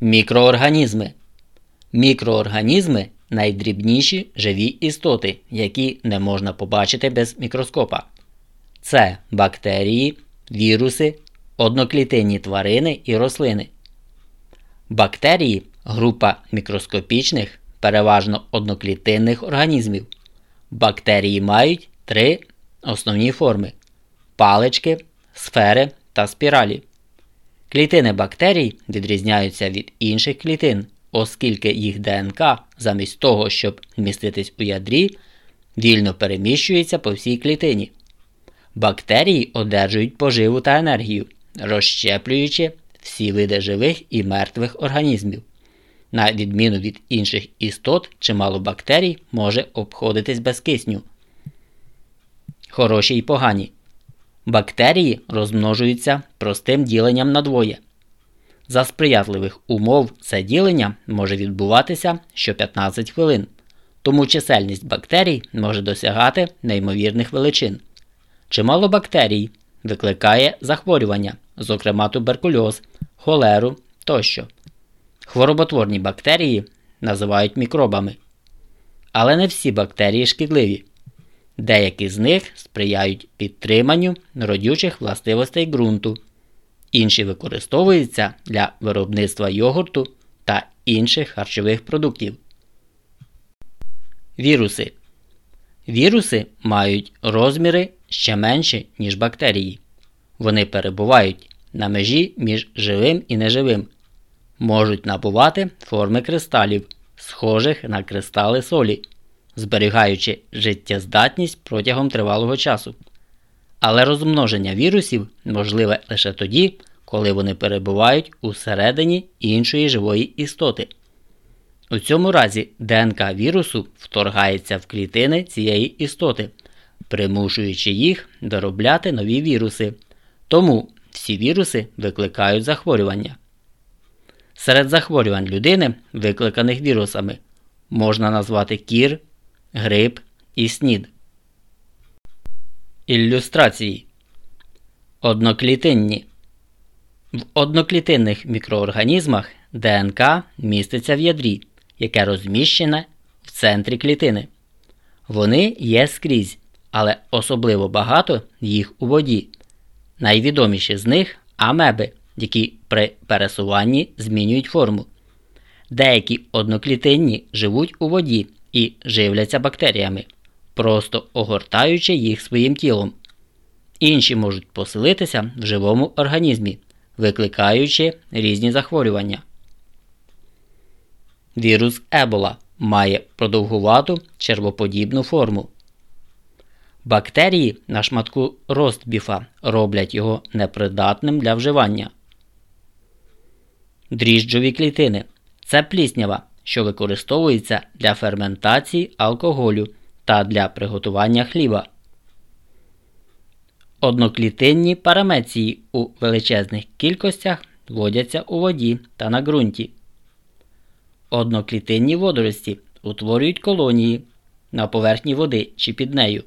Мікроорганізми. Мікроорганізми найдрібніші живі істоти, які не можна побачити без мікроскопа. Це бактерії, віруси, одноклітинні тварини і рослини. Бактерії група мікроскопічних, переважно одноклітинних організмів. Бактерії мають три основні форми палички, сфери та спіралі. Клітини бактерій відрізняються від інших клітин, оскільки їх ДНК, замість того, щоб міститись у ядрі, вільно переміщується по всій клітині. Бактерії одержують поживу та енергію, розщеплюючи всі види живих і мертвих організмів. На відміну від інших істот, чимало бактерій може обходитись без кисню. Хороші і погані. Бактерії розмножуються простим діленням на двоє. За сприятливих умов це ділення може відбуватися що 15 хвилин, тому чисельність бактерій може досягати неймовірних величин. Чимало бактерій викликає захворювання, зокрема туберкульоз, холеру тощо. Хвороботворні бактерії називають мікробами. Але не всі бактерії шкідливі. Деякі з них сприяють підтриманню родючих властивостей ґрунту, інші використовуються для виробництва йогурту та інших харчових продуктів. Віруси. Віруси мають розміри ще менші, ніж бактерії. Вони перебувають на межі між живим і неживим, можуть набувати форми кристалів, схожих на кристали солі зберігаючи життєздатність протягом тривалого часу. Але розмноження вірусів можливе лише тоді, коли вони перебувають усередині іншої живої істоти. У цьому разі ДНК вірусу вторгається в клітини цієї істоти, примушуючи їх виробляти нові віруси. Тому всі віруси викликають захворювання. Серед захворювань людини, викликаних вірусами, можна назвати кір, грип і снід. Ілюстрації Одноклітинні. В одноклітинних мікроорганізмах ДНК міститься в ядрі, яке розміщене в центрі клітини. Вони є скрізь, але особливо багато їх у воді. Найвідоміші з них амеби, які при пересуванні змінюють форму. Деякі одноклітинні живуть у воді і живляться бактеріями, просто огортаючи їх своїм тілом. Інші можуть поселитися в живому організмі, викликаючи різні захворювання. Вірус Ебола має продовгувату червоподібну форму. Бактерії на шматку ростбіфа роблять його непридатним для вживання. Дріжджові клітини це пліснява, що використовується для ферментації алкоголю та для приготування хліба. Одноклітинні парамеції у величезних кількостях водяться у воді та на ґрунті. Одноклітинні водорості утворюють колонії на поверхні води чи під нею.